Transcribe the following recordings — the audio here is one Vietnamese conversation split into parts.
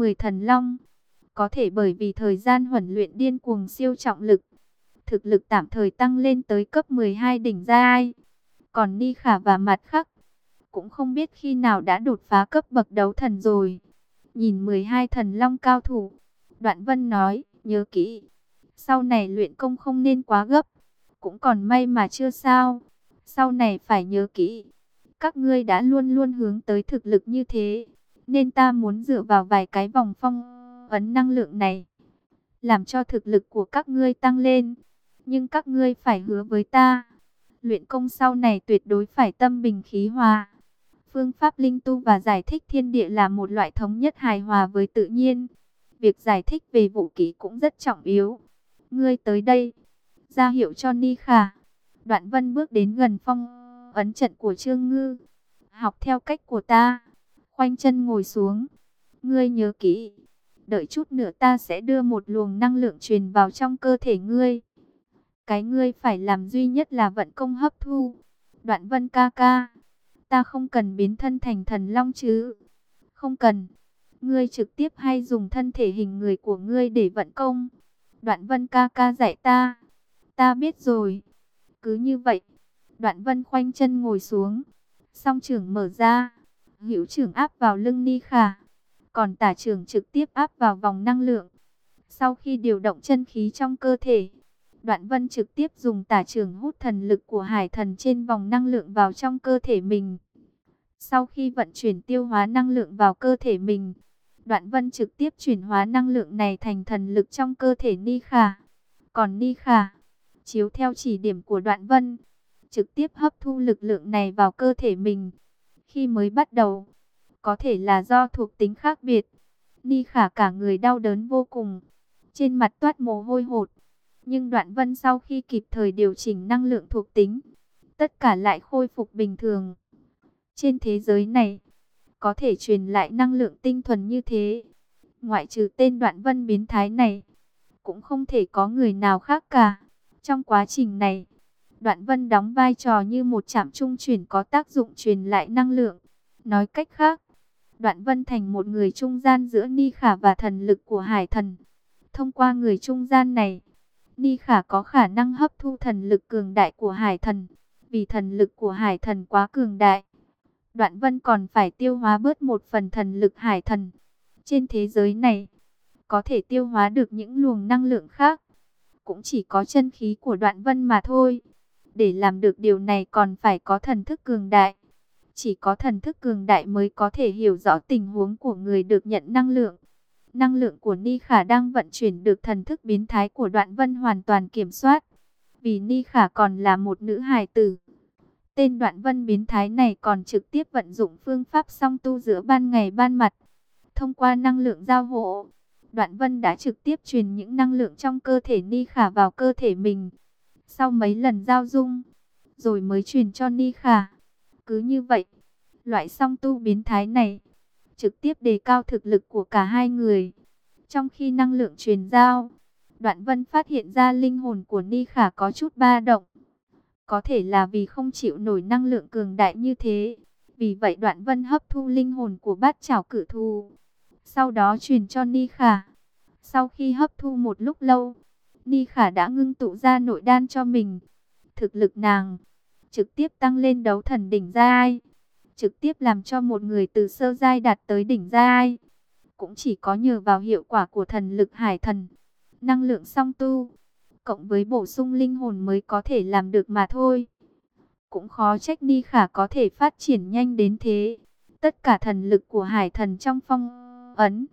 10 thần long. Có thể bởi vì thời gian huấn luyện điên cuồng siêu trọng lực, thực lực tạm thời tăng lên tới cấp 12 đỉnh giai. Còn Ni Khả và Mặt Khắc cũng không biết khi nào đã đột phá cấp bậc đấu thần rồi. Nhìn 12 thần long cao thủ, Đoạn Vân nói, nhớ kỹ, sau này luyện công không nên quá gấp, cũng còn may mà chưa sao. Sau này phải nhớ kỹ, các ngươi đã luôn luôn hướng tới thực lực như thế, nên ta muốn dựa vào vài cái vòng phong ấn năng lượng này, làm cho thực lực của các ngươi tăng lên. Nhưng các ngươi phải hứa với ta, luyện công sau này tuyệt đối phải tâm bình khí hòa. Phương pháp linh tu và giải thích thiên địa là một loại thống nhất hài hòa với tự nhiên. Việc giải thích về vũ ký cũng rất trọng yếu. Ngươi tới đây, ra hiệu cho Ni Khả. Đoạn vân bước đến gần phong ấn trận của Trương Ngư. Học theo cách của ta, khoanh chân ngồi xuống. Ngươi nhớ kỹ, đợi chút nữa ta sẽ đưa một luồng năng lượng truyền vào trong cơ thể ngươi. Cái ngươi phải làm duy nhất là vận công hấp thu. Đoạn vân ca ca, ta không cần biến thân thành thần long chứ. Không cần, ngươi trực tiếp hay dùng thân thể hình người của ngươi để vận công. Đoạn vân ca ca dạy ta. Ta biết rồi. Cứ như vậy, đoạn vân khoanh chân ngồi xuống. Song trưởng mở ra, hữu trưởng áp vào lưng Ni Khả. Còn tả trưởng trực tiếp áp vào vòng năng lượng. Sau khi điều động chân khí trong cơ thể, Đoạn Vân trực tiếp dùng tả trường hút thần lực của hải thần trên vòng năng lượng vào trong cơ thể mình. Sau khi vận chuyển tiêu hóa năng lượng vào cơ thể mình, Đoạn Vân trực tiếp chuyển hóa năng lượng này thành thần lực trong cơ thể Ni Khả. Còn Ni Khả, chiếu theo chỉ điểm của Đoạn Vân, trực tiếp hấp thu lực lượng này vào cơ thể mình. Khi mới bắt đầu, có thể là do thuộc tính khác biệt, Ni Khả cả người đau đớn vô cùng, trên mặt toát mồ hôi hột. Nhưng Đoạn Vân sau khi kịp thời điều chỉnh năng lượng thuộc tính, tất cả lại khôi phục bình thường. Trên thế giới này, có thể truyền lại năng lượng tinh thuần như thế. Ngoại trừ tên Đoạn Vân biến thái này, cũng không thể có người nào khác cả. Trong quá trình này, Đoạn Vân đóng vai trò như một trạm trung chuyển có tác dụng truyền lại năng lượng. Nói cách khác, Đoạn Vân thành một người trung gian giữa Ni Khả và thần lực của Hải Thần. Thông qua người trung gian này, Ni Khả có khả năng hấp thu thần lực cường đại của Hải Thần. Vì thần lực của Hải Thần quá cường đại, Đoạn Vân còn phải tiêu hóa bớt một phần thần lực Hải Thần. Trên thế giới này, có thể tiêu hóa được những luồng năng lượng khác, cũng chỉ có chân khí của Đoạn Vân mà thôi. Để làm được điều này còn phải có thần thức cường đại. Chỉ có thần thức cường đại mới có thể hiểu rõ tình huống của người được nhận năng lượng. Năng lượng của Ni Khả đang vận chuyển được thần thức biến thái của Đoạn Vân hoàn toàn kiểm soát. Vì Ni Khả còn là một nữ hài tử. Tên Đoạn Vân biến thái này còn trực tiếp vận dụng phương pháp song tu giữa ban ngày ban mặt. Thông qua năng lượng giao hộ, Đoạn Vân đã trực tiếp truyền những năng lượng trong cơ thể Ni Khả vào cơ thể mình. Sau mấy lần giao dung, rồi mới truyền cho Ni Khả. Cứ như vậy, loại song tu biến thái này trực tiếp đề cao thực lực của cả hai người. Trong khi năng lượng truyền giao, Đoạn Vân phát hiện ra linh hồn của Ni Khả có chút ba động. Có thể là vì không chịu nổi năng lượng cường đại như thế. Vì vậy Đoạn Vân hấp thu linh hồn của bát chảo cử thù. Sau đó truyền cho Ni Khả. Sau khi hấp thu một lúc lâu, Ni Khả đã ngưng tụ ra nội đan cho mình. Thực lực nàng trực tiếp tăng lên đấu thần đỉnh giai trực tiếp làm cho một người từ sơ giai đạt tới đỉnh giai. Cũng chỉ có nhờ vào hiệu quả của thần lực hải thần, năng lượng song tu, cộng với bổ sung linh hồn mới có thể làm được mà thôi. Cũng khó trách Ni Khả có thể phát triển nhanh đến thế. Tất cả thần lực của hải thần trong phong ấn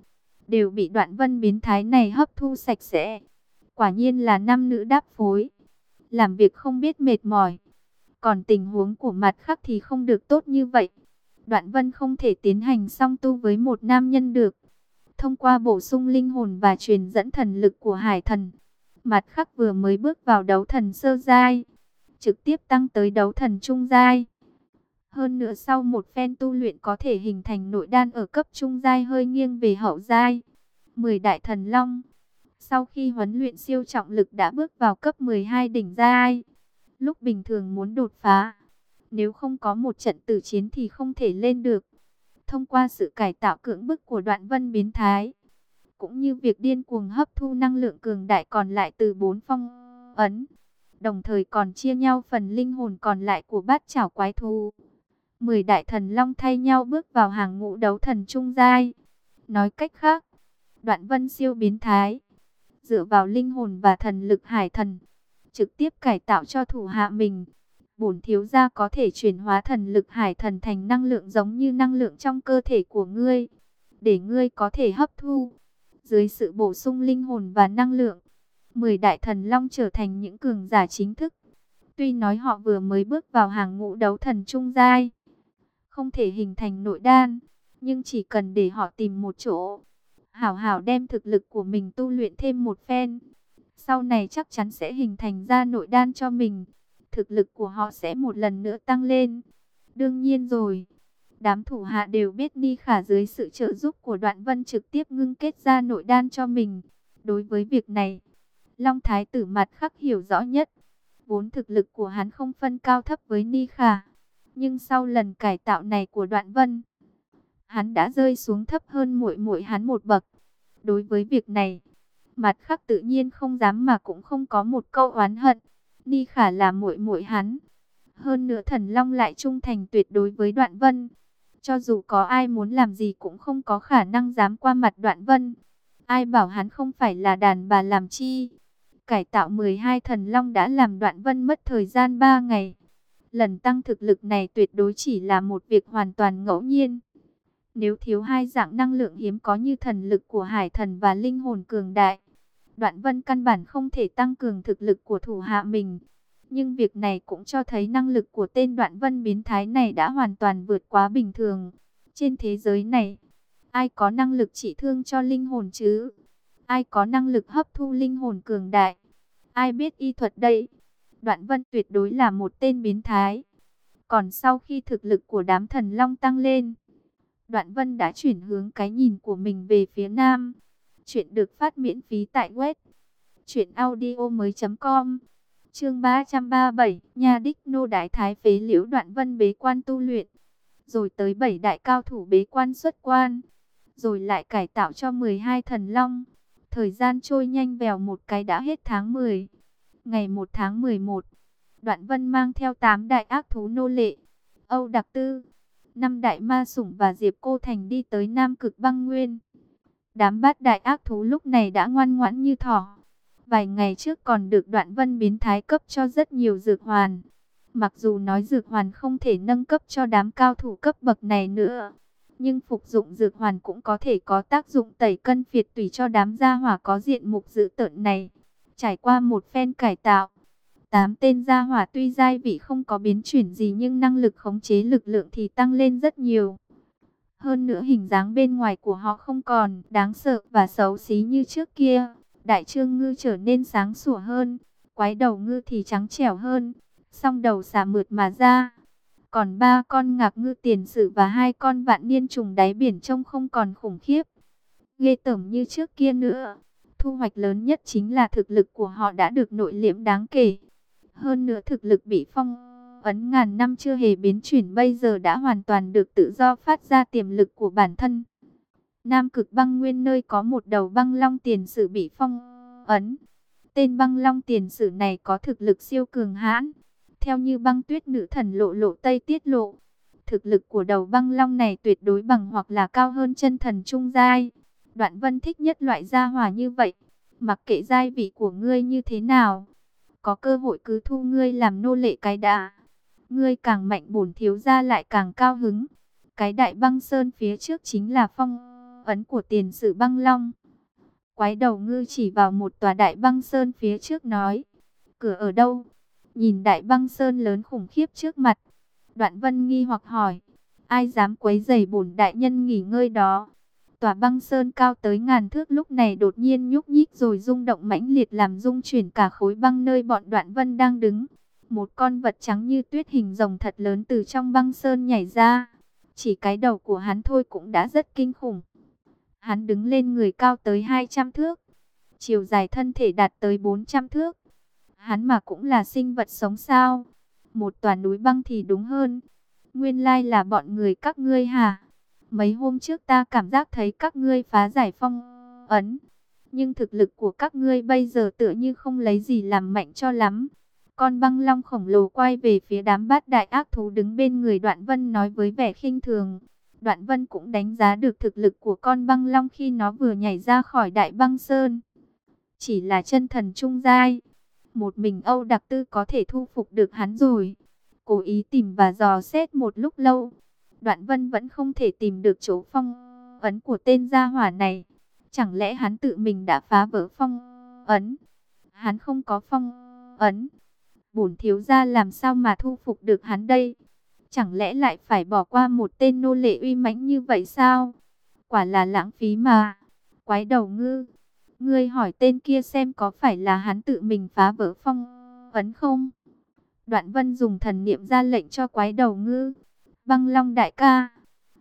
đều bị đoạn vân biến thái này hấp thu sạch sẽ. Quả nhiên là nam nữ đáp phối. Làm việc không biết mệt mỏi. Còn tình huống của mặt khác thì không được tốt như vậy. Đoạn vân không thể tiến hành song tu với một nam nhân được. Thông qua bổ sung linh hồn và truyền dẫn thần lực của hải thần. Mặt khắc vừa mới bước vào đấu thần sơ giai. Trực tiếp tăng tới đấu thần trung giai. Hơn nữa sau một phen tu luyện có thể hình thành nội đan ở cấp trung giai hơi nghiêng về hậu giai. 10 đại thần long. Sau khi huấn luyện siêu trọng lực đã bước vào cấp 12 đỉnh giai. Lúc bình thường muốn đột phá, nếu không có một trận tử chiến thì không thể lên được. Thông qua sự cải tạo cưỡng bức của đoạn vân biến thái, cũng như việc điên cuồng hấp thu năng lượng cường đại còn lại từ bốn phong ấn, đồng thời còn chia nhau phần linh hồn còn lại của bát chảo quái thú. Mười đại thần long thay nhau bước vào hàng ngũ đấu thần trung giai. Nói cách khác, đoạn vân siêu biến thái, dựa vào linh hồn và thần lực hải thần, trực tiếp cải tạo cho thủ hạ mình. Bổn thiếu gia có thể chuyển hóa thần lực hải thần thành năng lượng giống như năng lượng trong cơ thể của ngươi, để ngươi có thể hấp thu. Dưới sự bổ sung linh hồn và năng lượng, 10 đại thần long trở thành những cường giả chính thức. Tuy nói họ vừa mới bước vào hàng ngũ đấu thần trung giai, không thể hình thành nội đan, nhưng chỉ cần để họ tìm một chỗ, hảo hảo đem thực lực của mình tu luyện thêm một phen, sau này chắc chắn sẽ hình thành ra nội đan cho mình. Thực lực của họ sẽ một lần nữa tăng lên. Đương nhiên rồi, đám thủ hạ đều biết Ni Khả dưới sự trợ giúp của Đoạn Vân trực tiếp ngưng kết ra nội đan cho mình. Đối với việc này, Long Thái tử mặt khắc hiểu rõ nhất. Vốn thực lực của hắn không phân cao thấp với Ni Khả. Nhưng sau lần cải tạo này của Đoạn Vân, hắn đã rơi xuống thấp hơn muội muội hắn một bậc. Đối với việc này, mặt khắc tự nhiên không dám mà cũng không có một câu oán hận. Ni Khả là muội muội hắn. Hơn nữa thần long lại trung thành tuyệt đối với Đoạn Vân. Cho dù có ai muốn làm gì cũng không có khả năng dám qua mặt Đoạn Vân. Ai bảo hắn không phải là đàn bà làm chi. Cải tạo 12 thần long đã làm Đoạn Vân mất thời gian 3 ngày. Lần tăng thực lực này tuyệt đối chỉ là một việc hoàn toàn ngẫu nhiên. Nếu thiếu hai dạng năng lượng hiếm có như thần lực của hải thần và linh hồn cường đại, Đoạn Vân căn bản không thể tăng cường thực lực của thủ hạ mình. Nhưng việc này cũng cho thấy năng lực của tên Đoạn Vân biến thái này đã hoàn toàn vượt quá bình thường. Trên thế giới này, ai có năng lực trị thương cho linh hồn chứ? Ai có năng lực hấp thu linh hồn cường đại? Ai biết y thuật đây? Đoạn Vân tuyệt đối là một tên biến thái. Còn sau khi thực lực của đám thần long tăng lên, Đoạn Vân đã chuyển hướng cái nhìn của mình về phía nam. Chuyện được phát miễn phí tại web truyệnaudiomoi.com. Chương 337, nhà đích nô đại thái phế liễu Đoạn Vân bế quan tu luyện, rồi tới bảy đại cao thủ bế quan xuất quan, rồi lại cải tạo cho 12 thần long. Thời gian trôi nhanh vèo một cái đã hết tháng 10. Ngày 1 tháng 11, Đoạn Vân mang theo 8 đại ác thú nô lệ, Âu Đặc Tư, năm đại ma sủng và Diệp Cô Thành đi tới Nam Cực Băng Nguyên. Đám bát đại ác thú lúc này đã ngoan ngoãn như thỏ. Vài ngày trước còn được đoạn vân biến thái cấp cho rất nhiều dược hoàn. Mặc dù nói dược hoàn không thể nâng cấp cho đám cao thủ cấp bậc này nữa. Nhưng phục dụng dược hoàn cũng có thể có tác dụng tẩy cân phiệt tùy cho đám gia hỏa có diện mục dự tợn này. Trải qua một phen cải tạo. Tám tên gia hỏa tuy giai vị không có biến chuyển gì nhưng năng lực khống chế lực lượng thì tăng lên rất nhiều. Hơn nữa hình dáng bên ngoài của họ không còn đáng sợ và xấu xí như trước kia. Đại trương ngư trở nên sáng sủa hơn, quái đầu ngư thì trắng trẻo hơn, song đầu xả mượt mà ra. Còn ba con ngạc ngư tiền sử và hai con vạn niên trùng đáy biển trông không còn khủng khiếp. Ghê tởm như trước kia nữa. Thu hoạch lớn nhất chính là thực lực của họ đã được nội liễm đáng kể. Hơn nữa thực lực bị phong ấn ngàn năm chưa hề biến chuyển, bây giờ đã hoàn toàn được tự do phát ra tiềm lực của bản thân. Nam cực băng nguyên nơi có một đầu băng long tiền sử bị phong ấn. Tên băng long tiền sử này có thực lực siêu cường hãn. Theo như băng tuyết nữ thần lộ lộ Tây tiết lộ. Thực lực của đầu băng long này tuyệt đối bằng hoặc là cao hơn chân thần trung giai. Đoạn vân thích nhất loại gia hỏa như vậy. Mặc kệ giai vị của ngươi như thế nào. Có cơ hội cứ thu ngươi làm nô lệ cái đã. Ngươi càng mạnh bổn thiếu gia lại càng cao hứng. Cái đại băng sơn phía trước chính là phong ấn của tiền sử băng long. Quái đầu ngư chỉ vào một tòa đại băng sơn phía trước nói. Cửa ở đâu? Nhìn đại băng sơn lớn khủng khiếp trước mặt. Đoạn vân nghi hoặc hỏi. Ai dám quấy giày bổn đại nhân nghỉ ngơi đó? Tòa băng sơn cao tới ngàn thước lúc này đột nhiên nhúc nhích rồi rung động mãnh liệt làm rung chuyển cả khối băng nơi bọn đoạn vân đang đứng. Một con vật trắng như tuyết hình rồng thật lớn từ trong băng sơn nhảy ra. Chỉ cái đầu của hắn thôi cũng đã rất kinh khủng. Hắn đứng lên người cao tới 200 thước. Chiều dài thân thể đạt tới 400 thước. Hắn mà cũng là sinh vật sống sao? Một tòa núi băng thì đúng hơn. Nguyên lai là bọn người các ngươi hả? Mấy hôm trước ta cảm giác thấy các ngươi phá giải phong ấn. Nhưng thực lực của các ngươi bây giờ tựa như không lấy gì làm mạnh cho lắm. Con băng long khổng lồ quay về phía đám bát đại ác thú đứng bên người Đoạn Vân nói với vẻ khinh thường. Đoạn Vân cũng đánh giá được thực lực của con băng long khi nó vừa nhảy ra khỏi đại băng sơn. Chỉ là chân thần trung giai. Một mình Âu Đặc Tư có thể thu phục được hắn rồi. Cố ý tìm và dò xét một lúc lâu. Đoạn Vân vẫn không thể tìm được chỗ phong ấn của tên gia hỏa này. Chẳng lẽ hắn tự mình đã phá vỡ phong ấn? Hắn không có phong ấn. Bổn thiếu gia làm sao mà thu phục được hắn đây? Chẳng lẽ lại phải bỏ qua một tên nô lệ uy mãnh như vậy sao? Quả là lãng phí mà. Quái đầu ngư. Ngươi hỏi tên kia xem có phải là hắn tự mình phá vỡ phong ấn không? Đoạn vân dùng thần niệm ra lệnh cho quái đầu ngư. Băng long đại ca.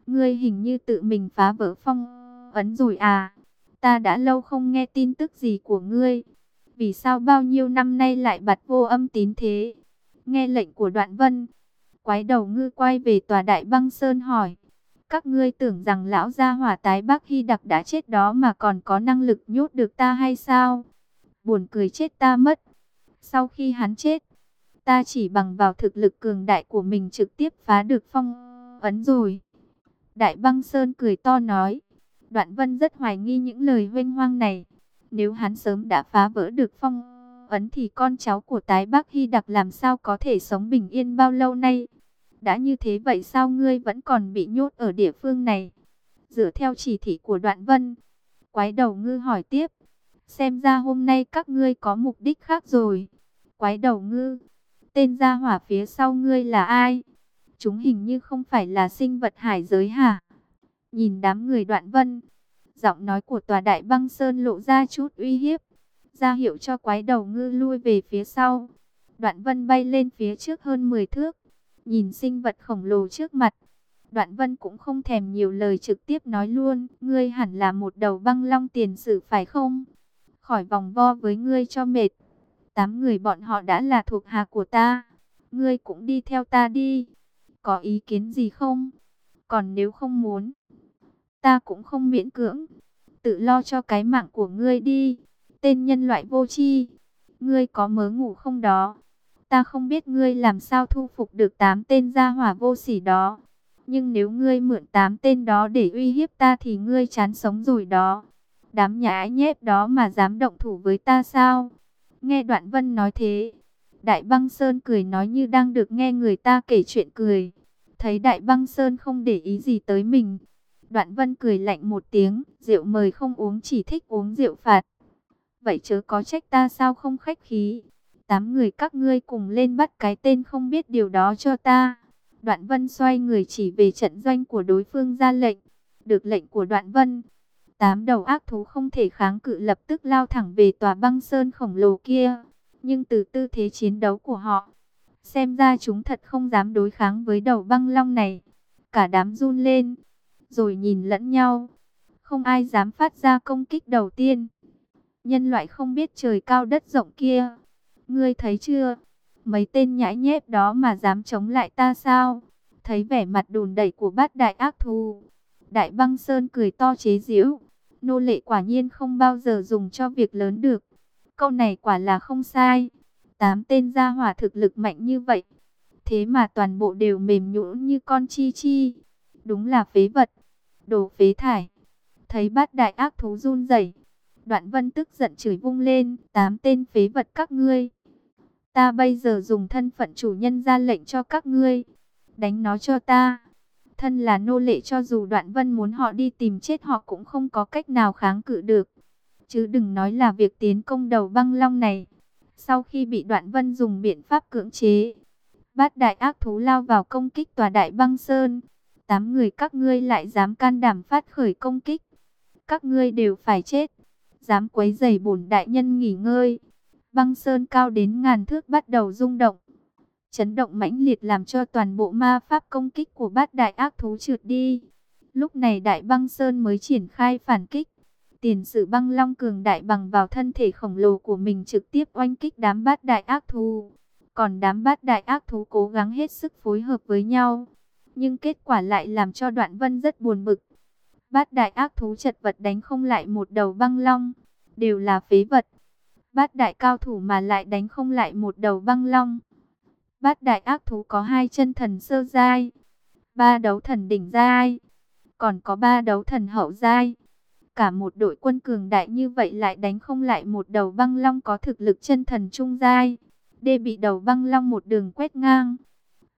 Ngươi hình như tự mình phá vỡ phong ấn rồi à? Ta đã lâu không nghe tin tức gì của ngươi. Vì sao bao nhiêu năm nay lại bật vô âm tín thế? Nghe lệnh của đoạn vân. Quái đầu ngư quay về tòa đại băng sơn hỏi. Các ngươi tưởng rằng lão gia hỏa tái Bắc Hy Đặc đã chết đó mà còn có năng lực nhốt được ta hay sao? Buồn cười chết ta mất. Sau khi hắn chết, ta chỉ bằng vào thực lực cường đại của mình trực tiếp phá được phong ấn rồi. Đại băng Sơn cười to nói. Đoạn vân rất hoài nghi những lời huynh hoang này. Nếu hắn sớm đã phá vỡ được phong ấn thì con cháu của tái Bắc Hy Đặc làm sao có thể sống bình yên bao lâu nay? Đã như thế vậy sao ngươi vẫn còn bị nhốt ở địa phương này? Dựa theo chỉ thị của đoạn vân. Quái đầu ngư hỏi tiếp. Xem ra hôm nay các ngươi có mục đích khác rồi. Quái đầu ngư. Tên gia hỏa phía sau ngươi là ai? Chúng hình như không phải là sinh vật hải giới hả? Nhìn đám người đoạn vân. Giọng nói của tòa đại băng sơn lộ ra chút uy hiếp. ra hiệu cho quái đầu ngư lui về phía sau. Đoạn vân bay lên phía trước hơn 10 thước. Nhìn sinh vật khổng lồ trước mặt, Đoạn Vân cũng không thèm nhiều lời trực tiếp nói luôn, ngươi hẳn là một đầu băng long tiền sử phải không? Khỏi vòng vo với ngươi cho mệt. Tám người bọn họ đã là thuộc hạ của ta, ngươi cũng đi theo ta đi. Có ý kiến gì không? Còn nếu không muốn, ta cũng không miễn cưỡng. Tự lo cho cái mạng của ngươi đi. Tên nhân loại vô tri, ngươi có mớ ngủ không đó? Ta không biết ngươi làm sao thu phục được tám tên gia hỏa vô sỉ đó. Nhưng nếu ngươi mượn tám tên đó để uy hiếp ta thì ngươi chán sống rồi đó. Đám nhãi nhép đó mà dám động thủ với ta sao? Nghe Đoạn Vân nói thế. Đại băng Sơn cười nói như đang được nghe người ta kể chuyện cười. Thấy Đại băng Sơn không để ý gì tới mình. Đoạn Vân cười lạnh một tiếng. Rượu mời không uống chỉ thích uống rượu phạt. Vậy chớ có trách ta sao không khách khí. Tám người các ngươi cùng lên bắt cái tên không biết điều đó cho ta. Đoạn vân xoay người chỉ về trận doanh của đối phương ra lệnh. Được lệnh của đoạn vân. Tám đầu ác thú không thể kháng cự lập tức lao thẳng về tòa băng sơn khổng lồ kia. Nhưng từ tư thế chiến đấu của họ, xem ra chúng thật không dám đối kháng với đầu băng long này. Cả đám run lên, rồi nhìn lẫn nhau. Không ai dám phát ra công kích đầu tiên. Nhân loại không biết trời cao đất rộng kia, Ngươi thấy chưa? Mấy tên nhãi nhép đó mà dám chống lại ta sao? Thấy vẻ mặt đùn đẩy của bát đại ác thù. Đại băng sơn cười to chế giễu. Nô lệ quả nhiên không bao giờ dùng cho việc lớn được. Câu này quả là không sai. Tám tên gia hỏa thực lực mạnh như vậy. Thế mà toàn bộ đều mềm nhũn như con chi chi. Đúng là phế vật. Đồ phế thải. Thấy bát đại ác thú run rẩy, Đoạn vân tức giận chửi vung lên. Tám tên phế vật các ngươi. Ta bây giờ dùng thân phận chủ nhân ra lệnh cho các ngươi. Đánh nó cho ta. Thân là nô lệ cho dù đoạn vân muốn họ đi tìm chết họ cũng không có cách nào kháng cự được. Chứ đừng nói là việc tiến công đầu băng long này. Sau khi bị đoạn vân dùng biện pháp cưỡng chế. Bát đại ác thú lao vào công kích tòa đại băng sơn. Tám người các ngươi lại dám can đảm phát khởi công kích. Các ngươi đều phải chết. Dám quấy giày bổn đại nhân nghỉ ngơi băng sơn cao đến ngàn thước bắt đầu rung động. Chấn động mãnh liệt làm cho toàn bộ ma pháp công kích của bát đại ác thú trượt đi. Lúc này đại băng sơn mới triển khai phản kích. Tiền sử băng long cường đại bằng vào thân thể khổng lồ của mình trực tiếp oanh kích đám bát đại ác thú. Còn đám bát đại ác thú cố gắng hết sức phối hợp với nhau. Nhưng kết quả lại làm cho đoạn vân rất buồn bực. Bát đại ác thú chật vật đánh không lại một đầu băng long, đều là phế vật. Bát đại cao thủ mà lại đánh không lại một đầu băng long. Bát đại ác thú có hai chân thần sơ giai, ba đấu thần đỉnh giai, còn có ba đấu thần hậu giai. Cả một đội quân cường đại như vậy lại đánh không lại một đầu băng long có thực lực chân thần trung giai. Đê bị đầu băng long một đường quét ngang.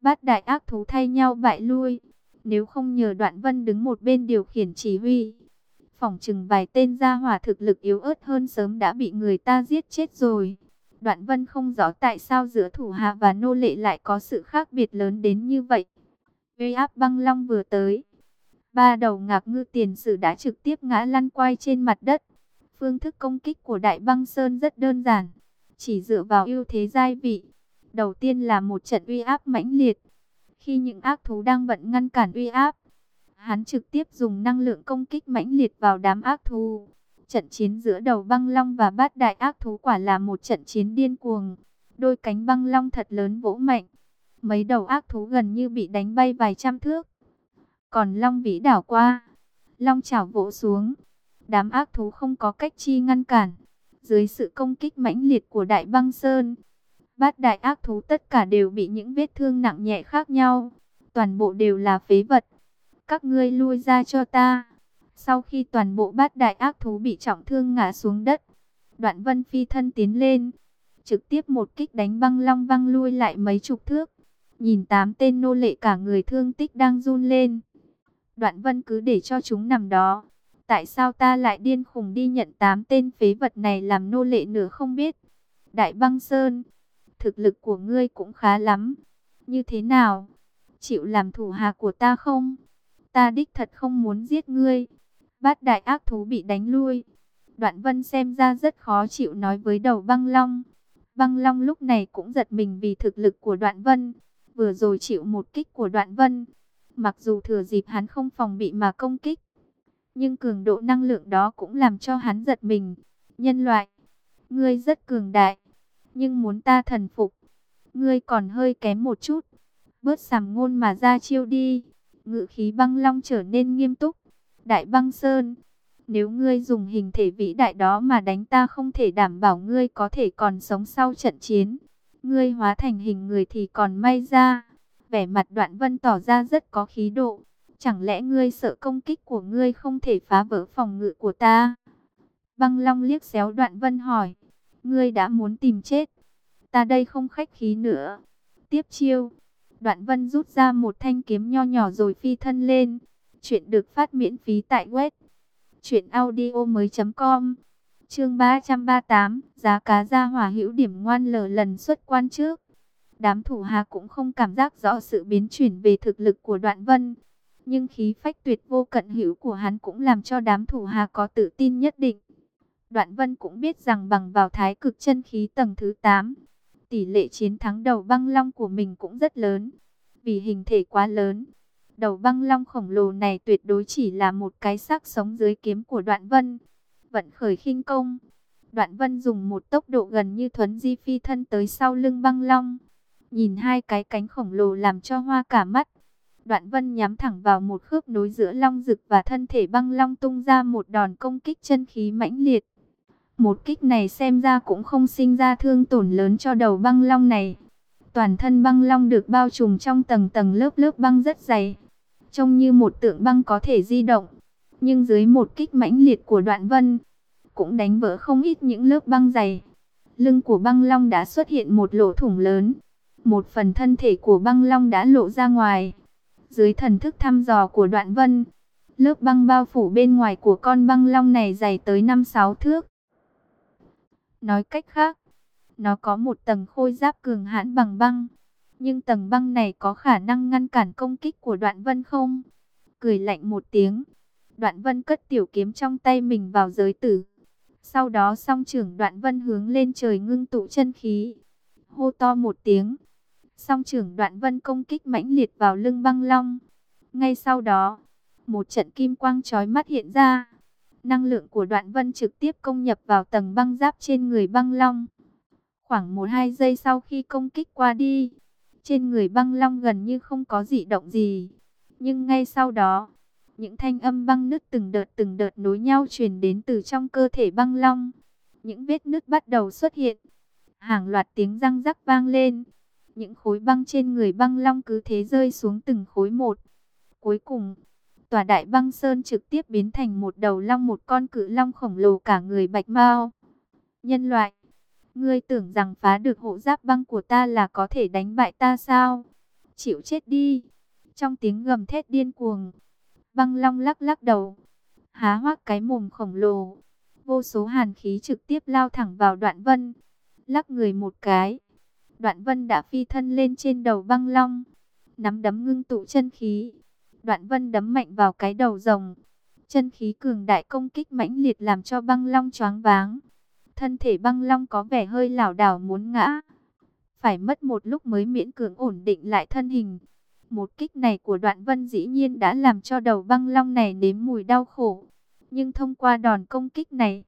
Bát đại ác thú thay nhau bại lui. Nếu không nhờ đoạn vân đứng một bên điều khiển chỉ huy. phòng chừng vài tên gia hỏa thực lực yếu ớt hơn sớm đã bị người ta giết chết rồi. Đoạn vân không rõ tại sao giữa thủ hạ và nô lệ lại có sự khác biệt lớn đến như vậy. Uy áp băng long vừa tới. Ba đầu ngạc ngư tiền sử đã trực tiếp ngã lăn quay trên mặt đất. Phương thức công kích của Đại băng Sơn rất đơn giản. Chỉ dựa vào ưu thế giai vị. Đầu tiên là một trận uy áp mãnh liệt. Khi những ác thú đang bận ngăn cản uy áp, hắn trực tiếp dùng năng lượng công kích mãnh liệt vào đám ác thú. Trận chiến giữa đầu băng long và bát đại ác thú quả là một trận chiến điên cuồng. Đôi cánh băng long thật lớn vỗ mạnh. Mấy đầu ác thú gần như bị đánh bay vài trăm thước. Còn long vĩ đảo qua. Long chảo vỗ xuống. Đám ác thú không có cách chi ngăn cản. Dưới sự công kích mãnh liệt của đại băng sơn. Bát đại ác thú tất cả đều bị những vết thương nặng nhẹ khác nhau. Toàn bộ đều là phế vật. Các ngươi lui ra cho ta. Sau khi toàn bộ bát đại ác thú bị trọng thương ngã xuống đất, đoạn vân phi thân tiến lên, trực tiếp một kích đánh băng long văng lui lại mấy chục thước. Nhìn tám tên nô lệ cả người thương tích đang run lên. Đoạn vân cứ để cho chúng nằm đó. Tại sao ta lại điên khùng đi nhận tám tên phế vật này làm nô lệ nữa không biết. Đại băng sơn, thực lực của ngươi cũng khá lắm. Như thế nào? Chịu làm thủ hạ của ta không? Ta đích thật không muốn giết ngươi. Bát đại ác thú bị đánh lui. Đoạn vân xem ra rất khó chịu nói với đầu băng long. Băng long lúc này cũng giật mình vì thực lực của đoạn vân. Vừa rồi chịu một kích của đoạn vân. Mặc dù thừa dịp hắn không phòng bị mà công kích. Nhưng cường độ năng lượng đó cũng làm cho hắn giật mình. Nhân loại, ngươi rất cường đại. Nhưng muốn ta thần phục, ngươi còn hơi kém một chút. Bớt sàm ngôn mà ra chiêu đi. Ngự khí băng long trở nên nghiêm túc. Đại băng sơn, nếu ngươi dùng hình thể vĩ đại đó mà đánh ta không thể đảm bảo ngươi có thể còn sống sau trận chiến. Ngươi hóa thành hình người thì còn may ra. Vẻ mặt đoạn vân tỏ ra rất có khí độ. Chẳng lẽ ngươi sợ công kích của ngươi không thể phá vỡ phòng ngự của ta? Băng long liếc xéo đoạn vân hỏi. Ngươi đã muốn tìm chết. Ta đây không khách khí nữa. Tiếp chiêu. Đoạn vân rút ra một thanh kiếm nho nhỏ rồi phi thân lên. Chuyện được phát miễn phí tại web. Chuyện audio mới com. Chương 338. Giá cá ra hỏa hữu điểm ngoan lờ lần xuất quan trước. Đám thủ hà cũng không cảm giác rõ sự biến chuyển về thực lực của đoạn vân. Nhưng khí phách tuyệt vô cận hữu của hắn cũng làm cho đám thủ hà có tự tin nhất định. Đoạn vân cũng biết rằng bằng vào thái cực chân khí tầng thứ 8, tỷ lệ chiến thắng đầu băng long của mình cũng rất lớn. Vì hình thể quá lớn, đầu băng long khổng lồ này tuyệt đối chỉ là một cái xác sống dưới kiếm của đoạn vân. Vận khởi khinh công, đoạn vân dùng một tốc độ gần như thuấn di phi thân tới sau lưng băng long. Nhìn hai cái cánh khổng lồ làm cho hoa cả mắt. Đoạn vân nhắm thẳng vào một khớp nối giữa long rực và thân thể băng long tung ra một đòn công kích chân khí mãnh liệt. Một kích này xem ra cũng không sinh ra thương tổn lớn cho đầu băng long này. Toàn thân băng long được bao trùm trong tầng tầng lớp lớp băng rất dày. Trông như một tượng băng có thể di động. Nhưng dưới một kích mãnh liệt của đoạn vân, cũng đánh vỡ không ít những lớp băng dày. Lưng của băng long đã xuất hiện một lỗ thủng lớn. Một phần thân thể của băng long đã lộ ra ngoài. Dưới thần thức thăm dò của đoạn vân, lớp băng bao phủ bên ngoài của con băng long này dày tới 5-6 thước. Nói cách khác, nó có một tầng khôi giáp cường hãn bằng băng. Nhưng tầng băng này có khả năng ngăn cản công kích của đoạn vân không? Cười lạnh một tiếng. Đoạn vân cất tiểu kiếm trong tay mình vào giới tử. Sau đó song trưởng đoạn vân hướng lên trời ngưng tụ chân khí. Hô to một tiếng. Song trưởng đoạn vân công kích mãnh liệt vào lưng băng long. Ngay sau đó, một trận kim quang chói mắt hiện ra. Năng lượng của đoạn vân trực tiếp công nhập vào tầng băng giáp trên người băng long. Khoảng 1-2 giây sau khi công kích qua đi, trên người băng long gần như không có dị động gì. Nhưng ngay sau đó, những thanh âm băng nứt từng đợt từng đợt nối nhau truyền đến từ trong cơ thể băng long. Những vết nứt bắt đầu xuất hiện. Hàng loạt tiếng răng rắc vang lên. Những khối băng trên người băng long cứ thế rơi xuống từng khối một. Cuối cùng, tòa đại băng sơn trực tiếp biến thành một đầu long một con cự long khổng lồ cả người bạch mau. Nhân loại, ngươi tưởng rằng phá được hộ giáp băng của ta là có thể đánh bại ta sao? Chịu chết đi. Trong tiếng gầm thét điên cuồng, băng long lắc lắc đầu, há hoác cái mồm khổng lồ. Vô số hàn khí trực tiếp lao thẳng vào đoạn vân, lắc người một cái. Đoạn vân đã phi thân lên trên đầu băng long, nắm đấm ngưng tụ chân khí. Đoạn vân đấm mạnh vào cái đầu rồng. Chân khí cường đại công kích mãnh liệt làm cho băng long choáng váng. Thân thể băng long có vẻ hơi lảo đảo muốn ngã. Phải mất một lúc mới miễn cưỡng ổn định lại thân hình. Một kích này của đoạn vân dĩ nhiên đã làm cho đầu băng long này nếm mùi đau khổ. Nhưng thông qua đòn công kích này,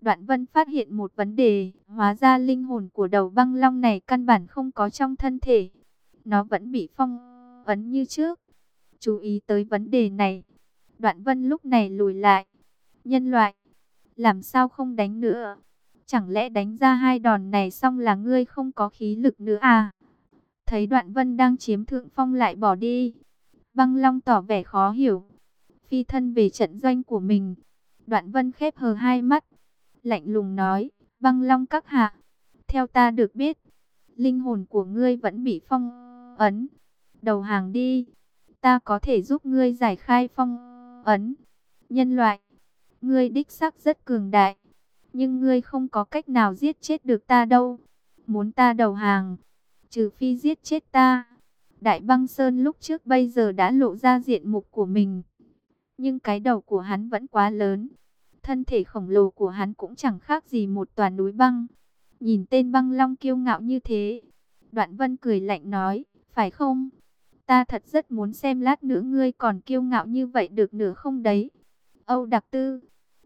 đoạn vân phát hiện một vấn đề. Hóa ra linh hồn của đầu băng long này căn bản không có trong thân thể. Nó vẫn bị phong ấn như trước. Chú ý tới vấn đề này. Đoạn vân lúc này lùi lại. Nhân loại, làm sao không đánh nữa? Chẳng lẽ đánh ra hai đòn này xong là ngươi không có khí lực nữa à? Thấy đoạn vân đang chiếm thượng phong lại bỏ đi. Băng long tỏ vẻ khó hiểu. Phi thân về trận doanh của mình. Đoạn vân khép hờ hai mắt. Lạnh lùng nói. Băng long các hạ. Theo ta được biết. Linh hồn của ngươi vẫn bị phong ấn. Đầu hàng đi. Ta có thể giúp ngươi giải khai phong ấn. Nhân loại. Ngươi đích xác rất cường đại. Nhưng ngươi không có cách nào giết chết được ta đâu. Muốn ta đầu hàng trừ phi giết chết ta. Đại băng sơn lúc trước bây giờ đã lộ ra diện mục của mình. Nhưng cái đầu của hắn vẫn quá lớn. Thân thể khổng lồ của hắn cũng chẳng khác gì một tòa núi băng. Nhìn tên băng long kiêu ngạo như thế. Đoạn vân cười lạnh nói, phải không? Ta thật rất muốn xem lát nữa ngươi còn kiêu ngạo như vậy được nữa không đấy. Âu đặc tư,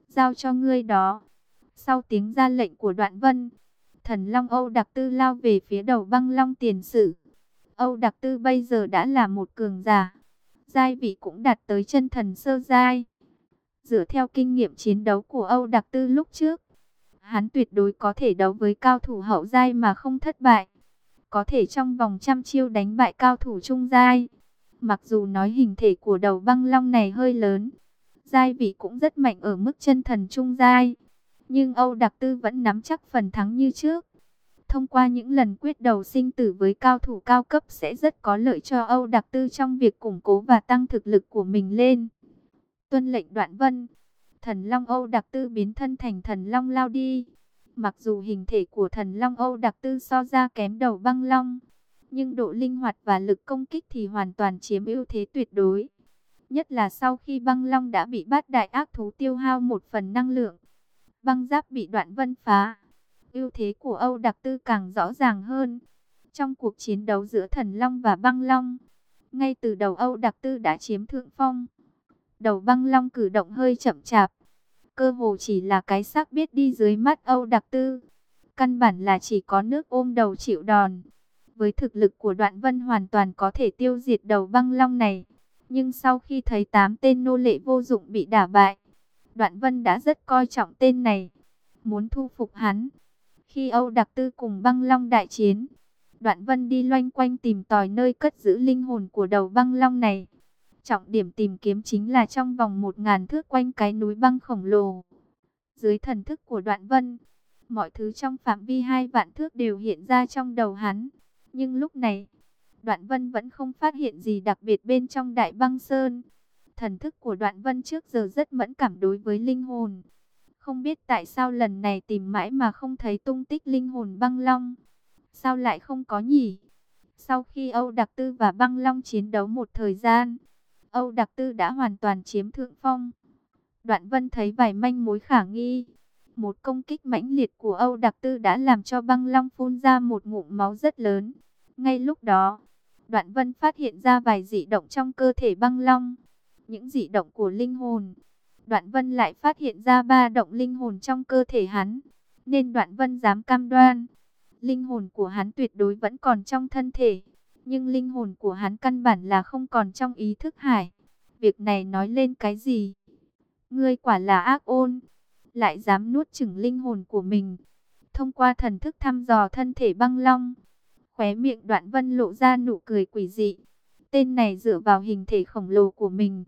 giao cho ngươi đó. Sau tiếng ra lệnh của đoạn vân, Thần Long Âu Đặc Tư lao về phía đầu băng long tiền sử. Âu Đặc Tư bây giờ đã là một cường giả. Giai vị cũng đạt tới chân thần sơ giai. Dựa theo kinh nghiệm chiến đấu của Âu Đặc Tư lúc trước, hắn tuyệt đối có thể đấu với cao thủ hậu giai mà không thất bại. Có thể trong vòng trăm chiêu đánh bại cao thủ trung giai. Mặc dù nói hình thể của đầu băng long này hơi lớn, giai vị cũng rất mạnh ở mức chân thần trung giai. Nhưng Âu Đặc Tư vẫn nắm chắc phần thắng như trước. Thông qua những lần quyết đầu sinh tử với cao thủ cao cấp sẽ rất có lợi cho Âu Đặc Tư trong việc củng cố và tăng thực lực của mình lên. Tuân lệnh đoạn vân, thần Long Âu Đặc Tư biến thân thành thần Long lao đi. Mặc dù hình thể của thần Long Âu Đặc Tư so ra kém đầu băng long, nhưng độ linh hoạt và lực công kích thì hoàn toàn chiếm ưu thế tuyệt đối. Nhất là sau khi băng long đã bị bát đại ác thú tiêu hao một phần năng lượng băng giáp bị đoạn vân phá. Ưu thế của Âu Đặc Tư càng rõ ràng hơn. Trong cuộc chiến đấu giữa thần long và băng long, ngay từ đầu Âu Đặc Tư đã chiếm thượng phong. Đầu băng long cử động hơi chậm chạp, cơ hồ chỉ là cái xác biết đi dưới mắt Âu Đặc Tư. Căn bản là chỉ có nước ôm đầu chịu đòn. Với thực lực của đoạn vân hoàn toàn có thể tiêu diệt đầu băng long này. Nhưng sau khi thấy tám tên nô lệ vô dụng bị đả bại, Đoạn Vân đã rất coi trọng tên này, muốn thu phục hắn. Khi Âu Đặc Tư cùng băng long đại chiến, Đoạn Vân đi loanh quanh tìm tòi nơi cất giữ linh hồn của đầu băng long này. Trọng điểm tìm kiếm chính là trong vòng một ngàn thước quanh cái núi băng khổng lồ. Dưới thần thức của Đoạn Vân, mọi thứ trong phạm vi hai vạn thước đều hiện ra trong đầu hắn. Nhưng lúc này, Đoạn Vân vẫn không phát hiện gì đặc biệt bên trong đại băng sơn. Thần thức của đoạn vân trước giờ rất mẫn cảm đối với linh hồn. Không biết tại sao lần này tìm mãi mà không thấy tung tích linh hồn băng long. Sao lại không có nhỉ? Sau khi Âu Đặc Tư và băng long chiến đấu một thời gian, Âu Đặc Tư đã hoàn toàn chiếm thượng phong. Đoạn vân thấy vài manh mối khả nghi. Một công kích mãnh liệt của Âu Đặc Tư đã làm cho băng long phun ra một ngụm máu rất lớn. Ngay lúc đó, Đoạn Vân phát hiện ra vài dị động trong cơ thể băng long những dị động của linh hồn. Đoạn Vân lại phát hiện ra ba động linh hồn trong cơ thể hắn, nên Đoạn Vân dám cam đoan, linh hồn của hắn tuyệt đối vẫn còn trong thân thể. Nhưng linh hồn của hắn căn bản là không còn trong ý thức hải. Việc này nói lên cái gì? Ngươi quả là ác ôn, lại dám nuốt chửng linh hồn của mình. Thông qua thần thức thăm dò thân thể băng long, khóe miệng đoạn vân lộ ra nụ cười quỷ dị. Tên này dựa vào hình thể khổng lồ của mình,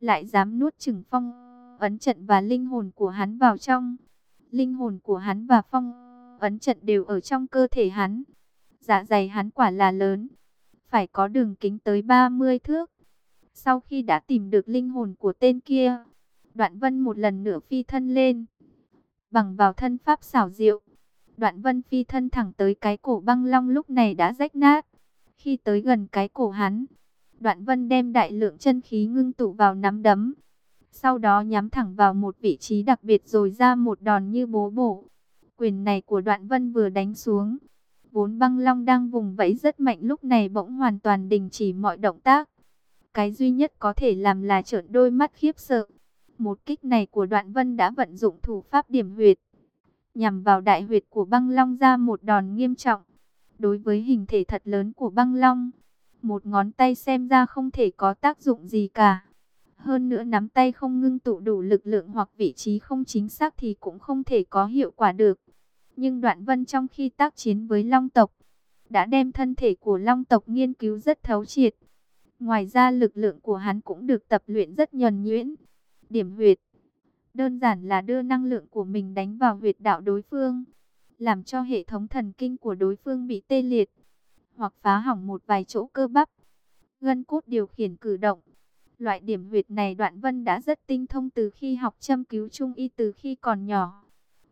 lại dám nuốt chửng phong ấn trận và linh hồn của hắn vào trong. Linh hồn của hắn và phong ấn trận đều ở trong cơ thể hắn. Dạ dày hắn quả là lớn, phải có đường kính tới 30 thước. Sau khi đã tìm được linh hồn của tên kia, Đoạn Vân một lần nữa phi thân lên. Bằng vào thân pháp xảo diệu, Đoạn Vân phi thân thẳng tới cái cổ băng long lúc này đã rách nát. Khi tới gần cái cổ hắn, Đoạn Vân đem đại lượng chân khí ngưng tụ vào nắm đấm. Sau đó nhắm thẳng vào một vị trí đặc biệt rồi ra một đòn như bố bổ. Quyền này của Đoạn Vân vừa đánh xuống. Vốn băng long đang vùng vẫy rất mạnh lúc này bỗng hoàn toàn đình chỉ mọi động tác. Cái duy nhất có thể làm là trợn đôi mắt khiếp sợ. Một kích này của Đoạn Vân đã vận dụng thủ pháp điểm huyệt. Nhằm vào đại huyệt của băng long ra một đòn nghiêm trọng. Đối với hình thể thật lớn của băng long, một ngón tay xem ra không thể có tác dụng gì cả. Hơn nữa nắm tay không ngưng tụ đủ lực lượng hoặc vị trí không chính xác thì cũng không thể có hiệu quả được. Nhưng Đoạn Vân trong khi tác chiến với Long tộc, đã đem thân thể của Long tộc nghiên cứu rất thấu triệt. Ngoài ra lực lượng của hắn cũng được tập luyện rất nhuần nhuyễn. Điểm huyệt, đơn giản là đưa năng lượng của mình đánh vào huyệt đạo đối phương, làm cho hệ thống thần kinh của đối phương bị tê liệt, hoặc phá hỏng một vài chỗ cơ bắp. Gân cốt điều khiển cử động. Loại điểm huyệt này Đoạn Vân đã rất tinh thông từ khi học châm cứu trung y từ khi còn nhỏ.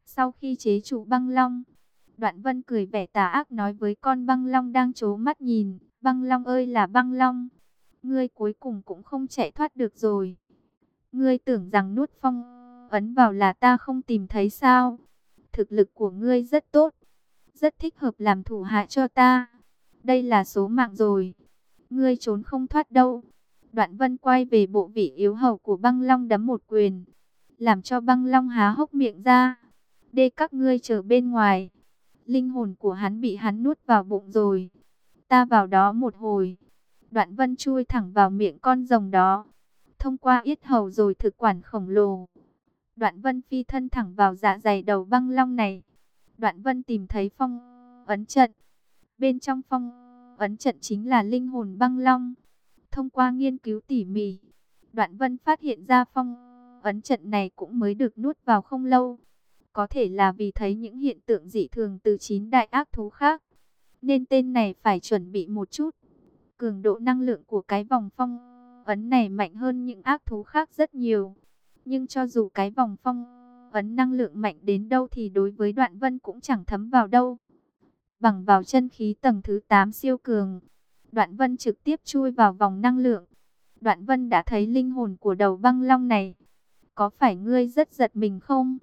Sau khi chế trụ băng long, Đoạn Vân cười vẻ tà ác nói với con băng long đang trố mắt nhìn, băng long ơi là băng long, ngươi cuối cùng cũng không chạy thoát được rồi. Ngươi tưởng rằng nuốt phong ấn vào là ta không tìm thấy sao? Thực lực của ngươi rất tốt, rất thích hợp làm thủ hạ cho ta. Đây là số mạng rồi, ngươi trốn không thoát đâu. Đoạn Vân quay về bộ vị yếu hầu của băng long đấm một quyền, làm cho băng long há hốc miệng ra. Đê các ngươi chờ bên ngoài. Linh hồn của hắn bị hắn nuốt vào bụng rồi. Ta vào đó một hồi. Đoạn vân chui thẳng vào miệng con rồng đó. Thông qua yết hầu rồi thực quản khổng lồ. Đoạn vân phi thân thẳng vào dạ dày đầu băng long này. Đoạn vân tìm thấy phong ấn trận. Bên trong phong ấn trận chính là linh hồn băng long. Thông qua nghiên cứu tỉ mỉ, Đoạn Vân phát hiện ra phong ấn trận này cũng mới được nuốt vào không lâu. Có thể là vì thấy những hiện tượng dị thường từ chín đại ác thú khác. Nên tên này phải chuẩn bị một chút. Cường độ năng lượng của cái vòng phong ấn này mạnh hơn những ác thú khác rất nhiều. Nhưng cho dù cái vòng phong ấn năng lượng mạnh đến đâu thì đối với đoạn vân cũng chẳng thấm vào đâu. Bằng vào chân khí tầng thứ 8 siêu cường, đoạn vân trực tiếp chui vào vòng năng lượng. Đoạn vân đã thấy linh hồn của đầu băng long này. Có phải ngươi rất giật mình không?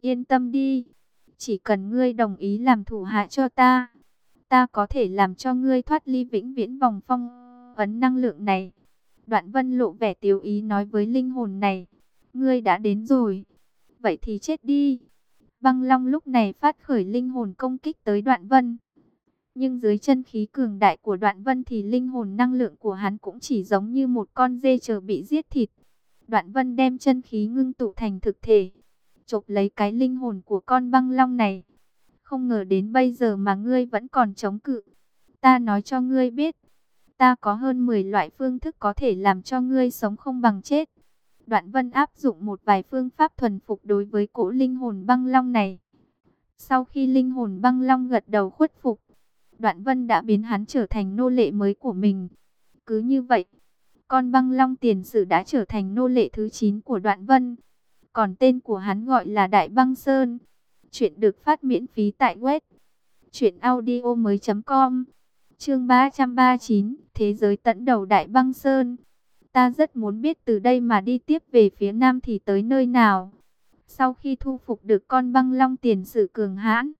Yên tâm đi, chỉ cần ngươi đồng ý làm thủ hạ cho ta, ta có thể làm cho ngươi thoát ly vĩnh viễn vòng phong ấn năng lượng này. Đoạn vân lộ vẻ tiếu ý nói với linh hồn này, ngươi đã đến rồi, vậy thì chết đi. Băng long lúc này phát khởi linh hồn công kích tới đoạn vân. Nhưng dưới chân khí cường đại của đoạn vân thì linh hồn năng lượng của hắn cũng chỉ giống như một con dê chờ bị giết thịt. Đoạn vân đem chân khí ngưng tụ thành thực thể, chộp lấy cái linh hồn của con băng long này. Không ngờ đến bây giờ mà ngươi vẫn còn chống cự. Ta nói cho ngươi biết, ta có hơn 10 loại phương thức có thể làm cho ngươi sống không bằng chết. Đoạn vân áp dụng một vài phương pháp thuần phục đối với cỗ linh hồn băng long này. Sau khi linh hồn băng long gật đầu khuất phục, đoạn vân đã biến hắn trở thành nô lệ mới của mình. Cứ như vậy, con băng long tiền sử đã trở thành nô lệ thứ 9 của đoạn vân. Còn tên của hắn gọi là Đại Băng Sơn. Chuyện được phát miễn phí tại web truyệnaudiomoi.com. Chương 339, Thế giới tận đầu Đại Băng Sơn. Ta rất muốn biết từ đây mà đi tiếp về phía nam thì tới nơi nào. Sau khi thu phục được con băng long tiền sử cường hãn,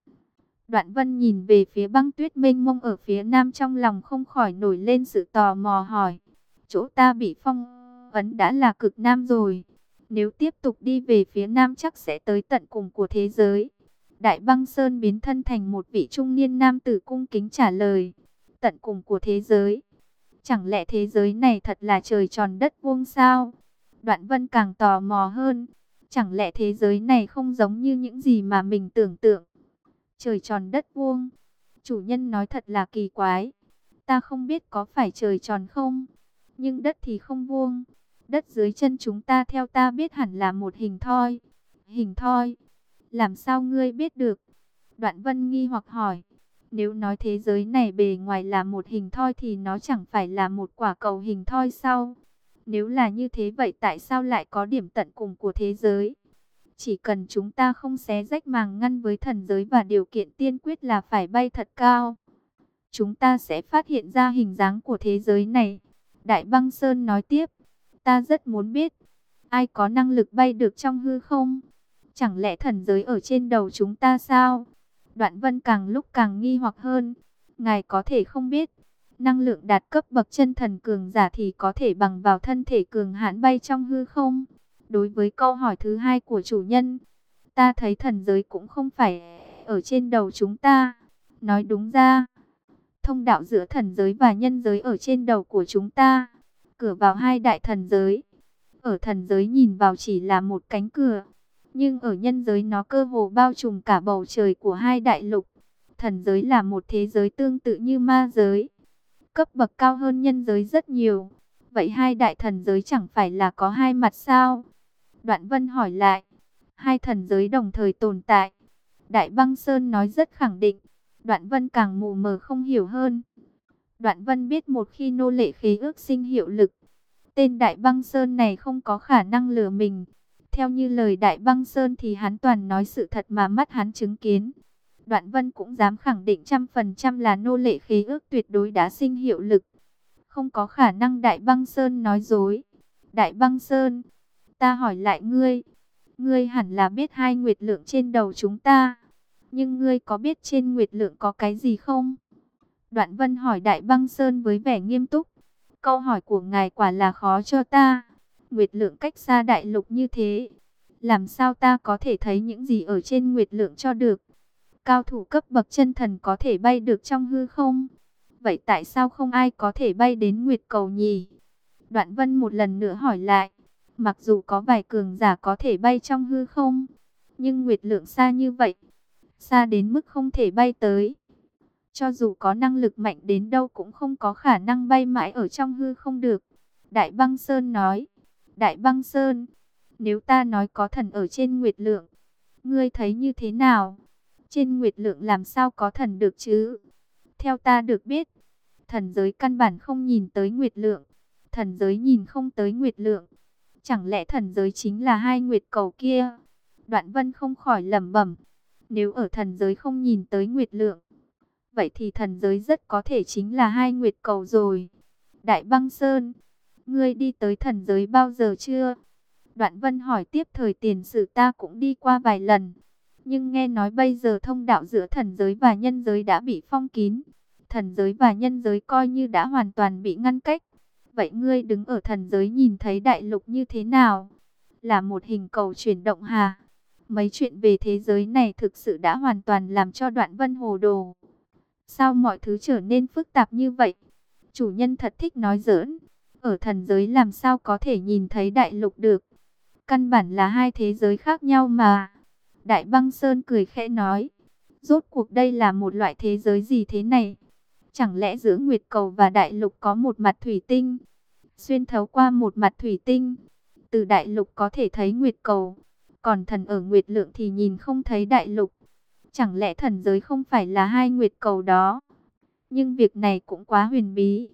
Đoạn Vân nhìn về phía băng tuyết mênh mông ở phía nam trong lòng không khỏi nổi lên sự tò mò hỏi. Chỗ ta bị phong ấn đã là cực nam rồi. Nếu tiếp tục đi về phía nam chắc sẽ tới tận cùng của thế giới. Đại băng Sơn biến thân thành một vị trung niên nam tử cung kính trả lời. tận cùng của thế giới. Chẳng lẽ thế giới này thật là trời tròn đất vuông sao? Đoạn vân càng tò mò hơn. Chẳng lẽ thế giới này không giống như những gì mà mình tưởng tượng? Trời tròn đất vuông. Chủ nhân nói thật là kỳ quái. Ta không biết có phải trời tròn không? Nhưng đất thì không vuông. Đất dưới chân chúng ta theo ta biết hẳn là một hình thoi. Hình thoi? Làm sao ngươi biết được? Đoạn vân nghi hoặc hỏi. Nếu nói thế giới này bề ngoài là một hình thoi thì nó chẳng phải là một quả cầu hình thoi sao? Nếu là như thế vậy tại sao lại có điểm tận cùng của thế giới? Chỉ cần chúng ta không xé rách màng ngăn với thần giới và điều kiện tiên quyết là phải bay thật cao. Chúng ta sẽ phát hiện ra hình dáng của thế giới này. Đại băng Sơn nói tiếp. Ta rất muốn biết. Ai có năng lực bay được trong hư không? Chẳng lẽ thần giới ở trên đầu chúng ta sao? Đoạn vân càng lúc càng nghi hoặc hơn. Ngài có thể không biết. Năng lượng đạt cấp bậc chân thần cường giả thì có thể bằng vào thân thể cường hãn bay trong hư không? Đối với câu hỏi thứ hai của chủ nhân, ta thấy thần giới cũng không phải ở trên đầu chúng ta. Nói đúng ra, thông đạo giữa thần giới và nhân giới ở trên đầu của chúng ta. Cửa vào hai đại thần giới. Ở thần giới nhìn vào chỉ là một cánh cửa. Nhưng ở nhân giới nó cơ hồ bao trùm cả bầu trời của hai đại lục. Thần giới là một thế giới tương tự như ma giới. Cấp bậc cao hơn nhân giới rất nhiều. Vậy hai đại thần giới chẳng phải là có hai mặt sao? Đoạn Vân hỏi lại. Hai thần giới đồng thời tồn tại. Đại băng Sơn nói rất khẳng định. Đoạn Vân càng mù mờ không hiểu hơn. Đoạn Vân biết một khi nô lệ khí ước sinh hiệu lực. Tên Đại băng Sơn này không có khả năng lừa mình. Theo như lời Đại băng Sơn thì hắn toàn nói sự thật mà mắt hắn chứng kiến. Đoạn Vân cũng dám khẳng định trăm phần trăm là nô lệ khí ước tuyệt đối đã sinh hiệu lực. Không có khả năng Đại băng Sơn nói dối. Đại băng Sơn, Ta hỏi lại ngươi, ngươi hẳn là biết hai nguyệt lượng trên đầu chúng ta. Nhưng ngươi có biết trên nguyệt lượng có cái gì không? Đoạn vân hỏi Đại băng Sơn với vẻ nghiêm túc. Câu hỏi của ngài quả là khó cho ta. Nguyệt lượng cách xa đại lục như thế. Làm sao ta có thể thấy những gì ở trên nguyệt lượng cho được? Cao thủ cấp bậc chân thần có thể bay được trong hư không? Vậy tại sao không ai có thể bay đến nguyệt cầu nhỉ? Đoạn vân một lần nữa hỏi lại. Mặc dù có vài cường giả có thể bay trong hư không, nhưng nguyệt lượng xa như vậy, xa đến mức không thể bay tới. Cho dù có năng lực mạnh đến đâu cũng không có khả năng bay mãi ở trong hư không được. Đại băng Sơn nói, Đại băng Sơn, nếu ta nói có thần ở trên nguyệt lượng, ngươi thấy như thế nào? Trên nguyệt lượng làm sao có thần được chứ? Theo ta được biết, thần giới căn bản không nhìn tới nguyệt lượng, thần giới nhìn không tới nguyệt lượng. Chẳng lẽ thần giới chính là hai nguyệt cầu kia? Đoạn vân không khỏi lẩm bẩm. Nếu ở thần giới không nhìn tới nguyệt lượng, vậy thì thần giới rất có thể chính là hai nguyệt cầu rồi. Đại băng Sơn, ngươi đi tới thần giới bao giờ chưa? Đoạn vân hỏi tiếp thời tiền sử ta cũng đi qua vài lần. Nhưng nghe nói bây giờ thông đạo giữa thần giới và nhân giới đã bị phong kín. Thần giới và nhân giới coi như đã hoàn toàn bị ngăn cách. Vậy ngươi đứng ở thần giới nhìn thấy đại lục như thế nào? Là một hình cầu chuyển động hà? Mấy chuyện về thế giới này thực sự đã hoàn toàn làm cho đoạn vân hồ đồ. Sao mọi thứ trở nên phức tạp như vậy? Chủ nhân thật thích nói giỡn. Ở thần giới làm sao có thể nhìn thấy đại lục được? Căn bản là hai thế giới khác nhau mà. Đại băng Sơn cười khẽ nói. Rốt cuộc đây là một loại thế giới gì thế này? Chẳng lẽ giữa Nguyệt Cầu và Đại Lục có một mặt thủy tinh? Xuyên thấu qua một mặt thủy tinh, từ Đại Lục có thể thấy Nguyệt Cầu, còn thần ở Nguyệt Lượng thì nhìn không thấy Đại Lục. Chẳng lẽ thần giới không phải là hai Nguyệt Cầu đó? Nhưng việc này cũng quá huyền bí.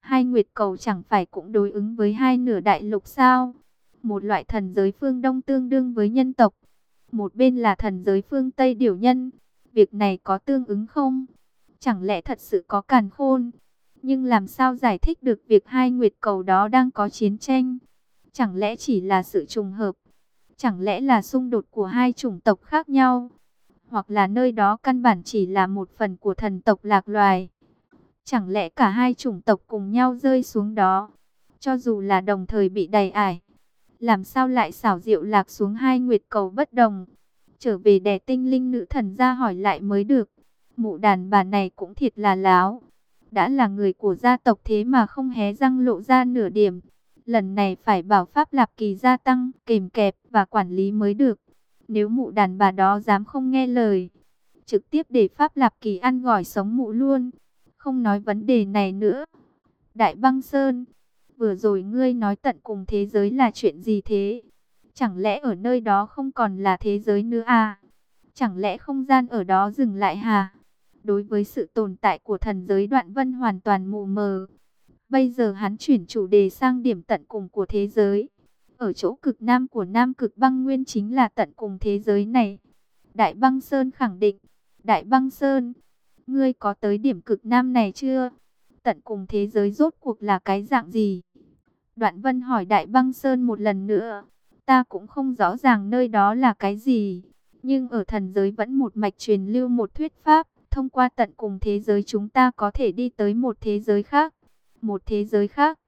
Hai Nguyệt Cầu chẳng phải cũng đối ứng với hai nửa Đại Lục sao? Một loại thần giới phương Đông tương đương với nhân tộc. Một bên là thần giới phương Tây điều nhân. Việc này có tương ứng không? Chẳng lẽ thật sự có càn khôn? Nhưng làm sao giải thích được việc hai nguyệt cầu đó đang có chiến tranh? Chẳng lẽ chỉ là sự trùng hợp? Chẳng lẽ là xung đột của hai chủng tộc khác nhau? Hoặc là nơi đó căn bản chỉ là một phần của thần tộc lạc loài? Chẳng lẽ cả hai chủng tộc cùng nhau rơi xuống đó? Cho dù là đồng thời bị đầy ải, làm sao lại xảo diệu lạc xuống hai nguyệt cầu bất đồng? Trở về đè tinh linh nữ thần ra hỏi lại mới được. Mụ đàn bà này cũng thiệt là láo. Đã là người của gia tộc thế mà không hé răng lộ ra nửa điểm. Lần này phải bảo Pháp Lạp Kỳ gia tăng, kềm kẹp và quản lý mới được. Nếu mụ đàn bà đó dám không nghe lời, trực tiếp để Pháp Lạp Kỳ ăn gỏi sống mụ luôn. Không nói vấn đề này nữa. Đại băng Sơn, vừa rồi ngươi nói tận cùng thế giới là chuyện gì thế? Chẳng lẽ ở nơi đó không còn là thế giới nữa à? Chẳng lẽ không gian ở đó dừng lại hả? Đối với sự tồn tại của thần giới đoạn vân hoàn toàn mù mờ. Bây giờ hắn chuyển chủ đề sang điểm tận cùng của thế giới. Ở chỗ cực nam của nam cực băng nguyên chính là tận cùng thế giới này. Đại băng Sơn khẳng định. Đại băng Sơn, ngươi có tới điểm cực nam này chưa? Tận cùng thế giới rốt cuộc là cái dạng gì? Đoạn vân hỏi Đại băng Sơn một lần nữa. Ta cũng không rõ ràng nơi đó là cái gì. Nhưng ở thần giới vẫn một mạch truyền lưu một thuyết pháp. Thông qua tận cùng thế giới chúng ta có thể đi tới một thế giới khác. Một thế giới khác.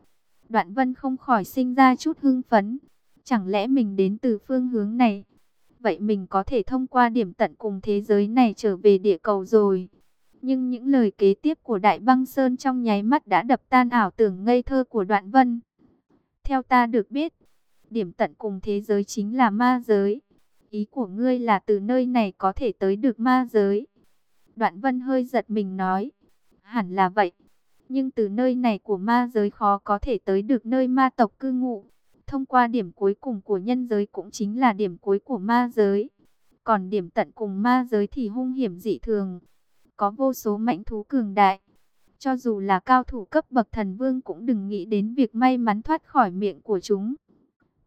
Đoạn vân không khỏi sinh ra chút hưng phấn. Chẳng lẽ mình đến từ phương hướng này? Vậy mình có thể thông qua điểm tận cùng thế giới này trở về địa cầu rồi. Nhưng những lời kế tiếp của Đại Băng Sơn trong nháy mắt đã đập tan ảo tưởng ngây thơ của Đoạn Vân. Theo ta được biết, điểm tận cùng thế giới chính là ma giới. Ý của ngươi là từ nơi này có thể tới được ma giới. Đoạn Vân hơi giật mình nói, hẳn là vậy. Nhưng từ nơi này của ma giới khó có thể tới được nơi ma tộc cư ngụ. Thông qua điểm cuối cùng của nhân giới cũng chính là điểm cuối của ma giới. Còn điểm tận cùng ma giới thì hung hiểm dị thường. Có vô số mãnh thú cường đại. Cho dù là cao thủ cấp bậc thần vương cũng đừng nghĩ đến việc may mắn thoát khỏi miệng của chúng.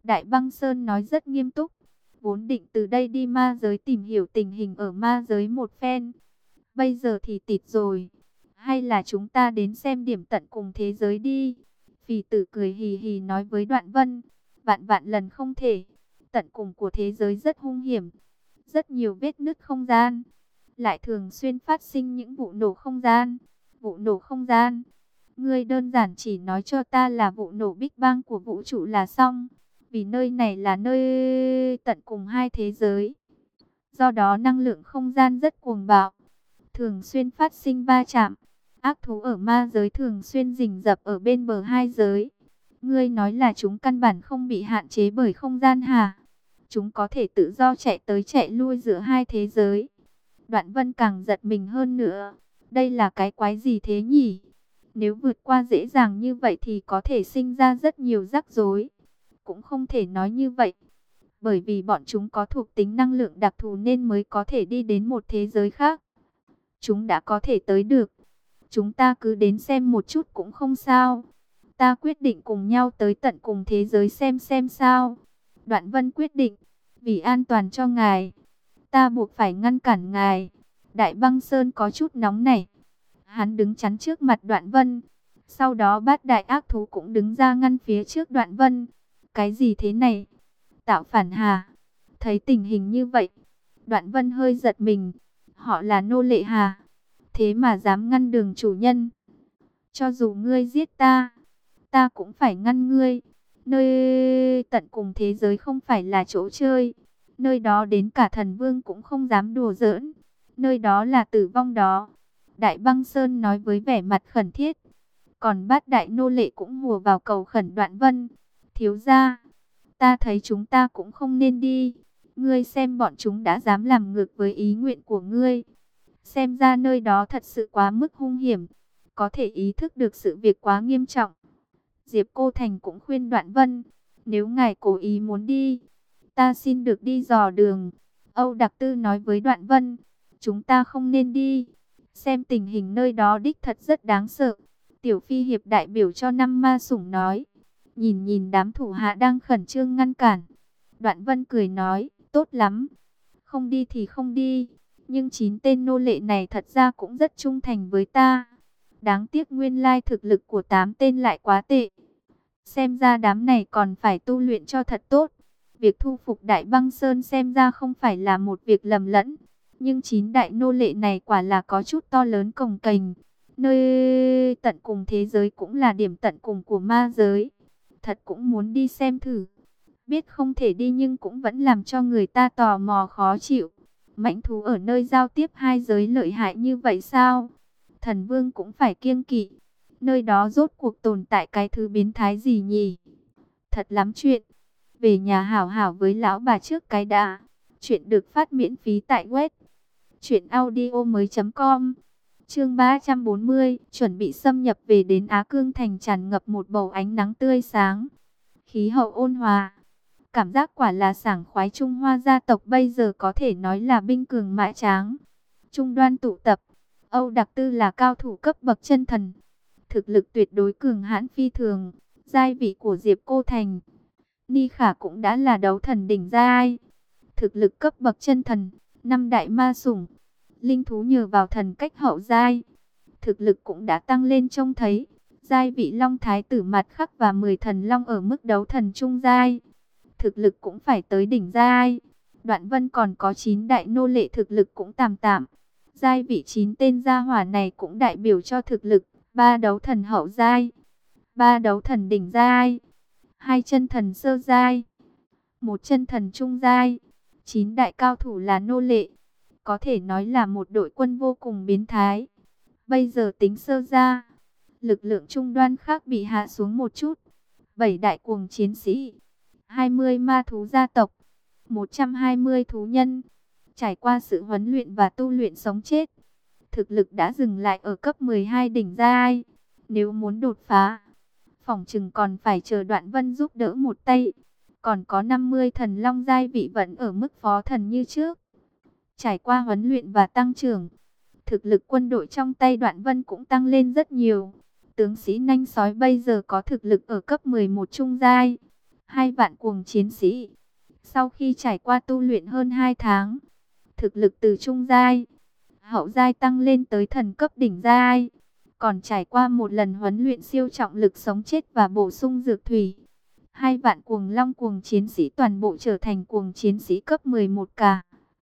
Đại băng Sơn nói rất nghiêm túc. Vốn định từ đây đi ma giới tìm hiểu tình hình ở ma giới một phen. Bây giờ thì tịt rồi. Hay là chúng ta đến xem điểm tận cùng thế giới đi. Phì tử cười hì hì nói với đoạn vân. Vạn vạn lần không thể. Tận cùng của thế giới rất hung hiểm. Rất nhiều vết nứt không gian. Lại thường xuyên phát sinh những vụ nổ không gian. Vụ nổ không gian. Ngươi đơn giản chỉ nói cho ta là vụ nổ Big Bang của vũ trụ là xong. Vì nơi này là nơi tận cùng hai thế giới. Do đó năng lượng không gian rất cuồng bạo. Thường xuyên phát sinh va chạm. Ác thú ở ma giới thường xuyên rình rập ở bên bờ hai giới. Ngươi nói là chúng căn bản không bị hạn chế bởi không gian hả? Chúng có thể tự do chạy tới chạy lui giữa hai thế giới. Đoạn vân càng giật mình hơn nữa. Đây là cái quái gì thế nhỉ? Nếu vượt qua dễ dàng như vậy thì có thể sinh ra rất nhiều rắc rối. Cũng không thể nói như vậy. Bởi vì bọn chúng có thuộc tính năng lượng đặc thù nên mới có thể đi đến một thế giới khác. Chúng đã có thể tới được. Chúng ta cứ đến xem một chút cũng không sao. Ta quyết định cùng nhau tới tận cùng thế giới xem xem sao. Đoạn vân quyết định. Vì an toàn cho ngài. Ta buộc phải ngăn cản ngài. Đại băng sơn có chút nóng này. Hắn đứng chắn trước mặt đoạn vân. Sau đó bát đại ác thú cũng đứng ra ngăn phía trước đoạn vân. Cái gì thế này? Tạo phản hà. Thấy tình hình như vậy. Đoạn vân hơi giật mình. Họ là nô lệ hà. Thế mà dám ngăn đường chủ nhân. Cho dù ngươi giết ta. Ta cũng phải ngăn ngươi. Nơi tận cùng thế giới không phải là chỗ chơi. Nơi đó đến cả thần vương cũng không dám đùa giỡn. Nơi đó là tử vong đó. Đại băng Sơn nói với vẻ mặt khẩn thiết. Còn bát đại nô lệ cũng hùa vào cầu khẩn đoạn vân. Thiếu ra, ta thấy chúng ta cũng không nên đi. Ngươi xem bọn chúng đã dám làm ngược với ý nguyện của ngươi. Xem ra nơi đó thật sự quá mức hung hiểm. Có thể ý thức được sự việc quá nghiêm trọng. Diệp Cô Thành cũng khuyên Đoạn Vân. Nếu ngài cố ý muốn đi, ta xin được đi dò đường. Âu Đặc Tư nói với Đoạn Vân. Chúng ta không nên đi. Xem tình hình nơi đó đích thật rất đáng sợ. Tiểu Phi Hiệp đại biểu cho năm ma sủng nói. Nhìn nhìn đám thủ hạ đang khẩn trương ngăn cản. Đoạn Vân cười nói, tốt lắm. Không đi thì không đi. Nhưng chín tên nô lệ này thật ra cũng rất trung thành với ta. Đáng tiếc nguyên lai thực lực của tám tên lại quá tệ. Xem ra đám này còn phải tu luyện cho thật tốt. Việc thu phục Đại Băng Sơn xem ra không phải là một việc lầm lẫn. Nhưng chín đại nô lệ này quả là có chút to lớn cồng cành. Nơi tận cùng thế giới cũng là điểm tận cùng của ma giới. Thật cũng muốn đi xem thử. Biết không thể đi nhưng cũng vẫn làm cho người ta tò mò khó chịu. Mãnh thú ở nơi giao tiếp hai giới lợi hại như vậy sao? thần vương cũng phải kiêng kỵ. Nơi đó rốt cuộc tồn tại cái thứ biến thái gì nhỉ? Thật lắm chuyện. Về nhà hảo hảo với lão bà trước cái đã. Chuyện được phát miễn phí tại web. Chuyện audio mới.com Chương 340, chuẩn bị xâm nhập về đến Á Cương Thành tràn ngập một bầu ánh nắng tươi sáng. Khí hậu ôn hòa. Cảm giác quả là sảng khoái Trung Hoa gia tộc bây giờ có thể nói là binh cường mã tráng. Trung đoan tụ tập. Âu Đặc Tư là cao thủ cấp bậc chân thần. Thực lực tuyệt đối cường hãn phi thường. Giai vị của Diệp Cô Thành. Ni Khả cũng đã là đấu thần đỉnh giai. Thực lực cấp bậc chân thần. Năm đại ma sủng linh thú nhờ vào thần cách hậu giai, thực lực cũng đã tăng lên trông thấy. Giai vị Long Thái tử mặt khắc và 10 thần Long ở mức đấu thần trung giai, thực lực cũng phải tới đỉnh giai. Đoạn Vân còn có 9 đại nô lệ thực lực cũng tạm tạm. Giai vị 9 tên gia hỏa này cũng đại biểu cho thực lực, ba đấu thần hậu giai, ba đấu thần đỉnh giai, hai chân thần sơ giai, một chân thần trung giai, chín đại cao thủ là nô lệ có thể nói là một đội quân vô cùng biến thái. Bây giờ tính sơ ra, lực lượng trung đoan khác bị hạ xuống một chút. Bảy đại cuồng chiến sĩ, 20 ma thú gia tộc, 120 thú nhân, trải qua sự huấn luyện và tu luyện sống chết. Thực lực đã dừng lại ở cấp 12 đỉnh giai. Nếu muốn đột phá, phòng chừng còn phải chờ đoạn vân giúp đỡ một tay. Còn có 50 thần long giai vị vẫn ở mức phó thần như trước. Trải qua huấn luyện và tăng trưởng, thực lực quân đội trong tay đoạn vân cũng tăng lên rất nhiều. Tướng sĩ nanh sói bây giờ có thực lực ở cấp 11 trung giai, hai vạn cuồng chiến sĩ. Sau khi trải qua tu luyện hơn 2 tháng, thực lực từ trung giai, hậu giai tăng lên tới thần cấp đỉnh giai. Còn trải qua một lần huấn luyện siêu trọng lực sống chết và bổ sung dược thủy. Hai vạn cuồng long cuồng chiến sĩ toàn bộ trở thành cuồng chiến sĩ cấp 11 cả.